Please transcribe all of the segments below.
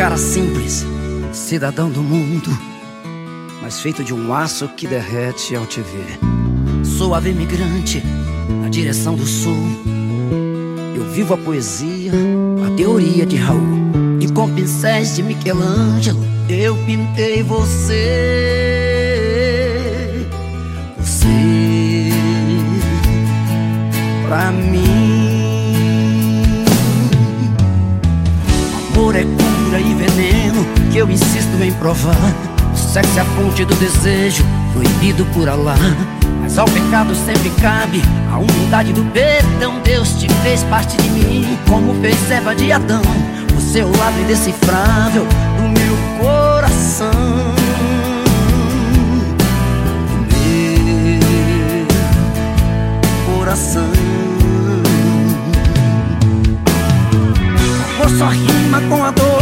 cara simples, cidadão do mundo, mas feito de um aço que derrete ao te ver. Sou ave migrante na direção do sul. Eu vivo a poesia, a teoria de Raul. E com pincéis de Michelangelo, eu pintei você. Você, pra mim. Amor é cura e veneno que eu insisto em provar. O sexo é a fonte do desejo, proibido por Alá. Mas ao pecado sempre cabe a humildade do perdão. Deus te fez parte de mim, como fez Eva de Adão seu lado indecifrável do meu coração. Meu coração. Com a dor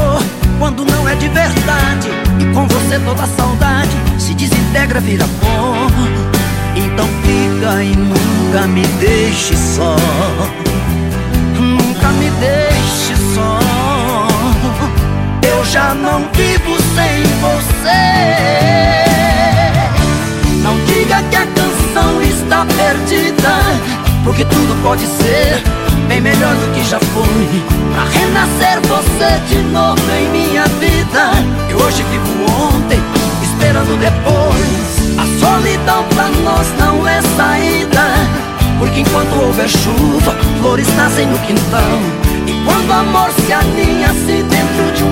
quando não é de verdade. E com você toda saudade se desintegra, vira pó. Então fica e nunca me deixe só. Nunca me deixe só já não vivo sem você. Não diga que a canção está perdida, porque tudo pode ser bem melhor do que já foi. Pra renascer você de novo em minha vida. Eu hoje vivo ontem, esperando depois. A solidão pra nós não é saída, porque enquanto houver chuva, flores nascem no quintal. E quando o amor se aninha assim dentro de um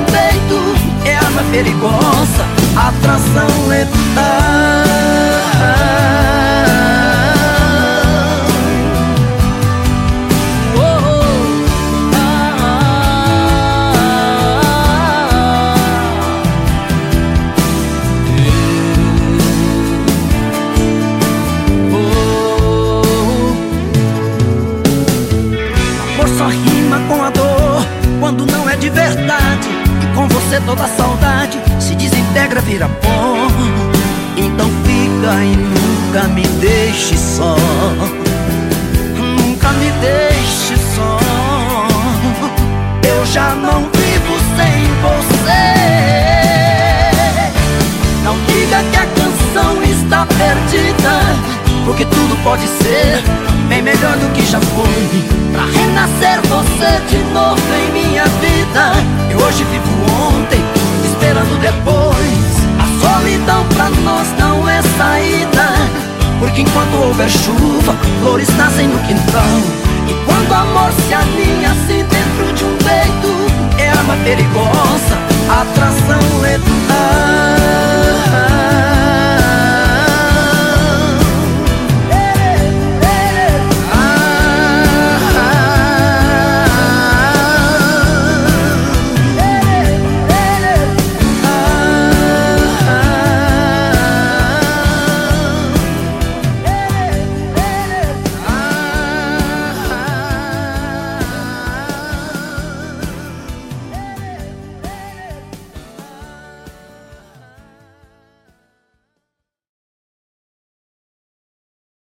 você toda saudade se desintegra, vira pó. Então fica e nunca me deixe só. Nunca me deixe só. Eu já não vivo sem você. Não diga que a canção está perdida Porque tudo pode ser bem melhor do que já foi. Pra renascer você de novo em minha vida. Eu hoje vivo houver chuva, flores nascem no quintal. E quando o amor se alinha assim dentro de um peito É arma perigosa, letal